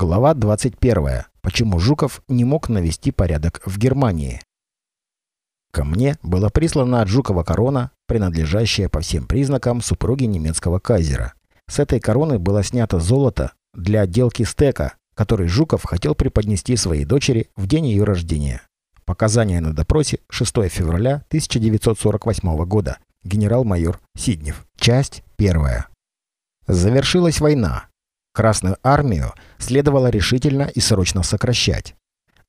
Глава 21. Почему Жуков не мог навести порядок в Германии? Ко мне была прислана от Жукова корона, принадлежащая по всем признакам супруге немецкого кайзера. С этой короны было снято золото для отделки стека, который Жуков хотел преподнести своей дочери в день ее рождения. Показания на допросе 6 февраля 1948 года. Генерал-майор Сиднев. Часть первая. Завершилась война. Красную армию следовало решительно и срочно сокращать.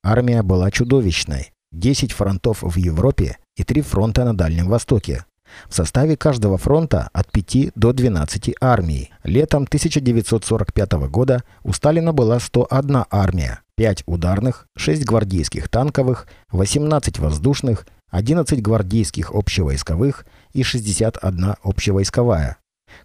Армия была чудовищной. 10 фронтов в Европе и 3 фронта на Дальнем Востоке. В составе каждого фронта от 5 до 12 армий. Летом 1945 года у Сталина была 101 армия, 5 ударных, 6 гвардейских танковых, 18 воздушных, 11 гвардейских общевойсковых и 61 общевойсковая.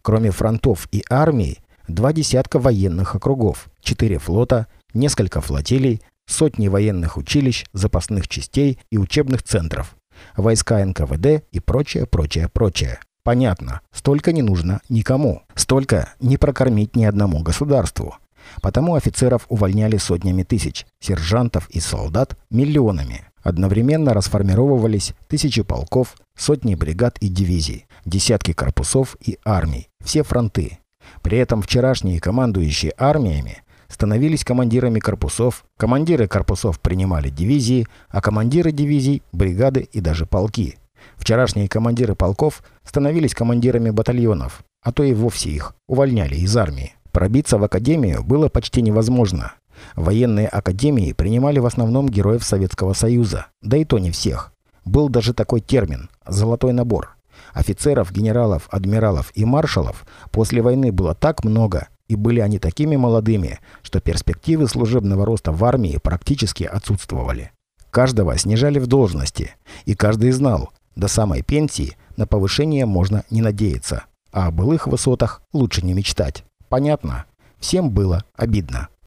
Кроме фронтов и армий, два десятка военных округов, четыре флота, несколько флотилий, сотни военных училищ, запасных частей и учебных центров, войска НКВД и прочее, прочее, прочее. Понятно, столько не нужно никому. Столько не прокормить ни одному государству. Потому офицеров увольняли сотнями тысяч, сержантов и солдат – миллионами. Одновременно расформировывались тысячи полков, сотни бригад и дивизий, десятки корпусов и армий, все фронты. При этом вчерашние командующие армиями становились командирами корпусов, командиры корпусов принимали дивизии, а командиры дивизий – бригады и даже полки. Вчерашние командиры полков становились командирами батальонов, а то и вовсе их увольняли из армии. Пробиться в академию было почти невозможно. Военные академии принимали в основном героев Советского Союза, да и то не всех. Был даже такой термин – «золотой набор». Офицеров, генералов, адмиралов и маршалов после войны было так много, и были они такими молодыми, что перспективы служебного роста в армии практически отсутствовали. Каждого снижали в должности, и каждый знал, до самой пенсии на повышение можно не надеяться, а о былых высотах лучше не мечтать. Понятно? Всем было обидно.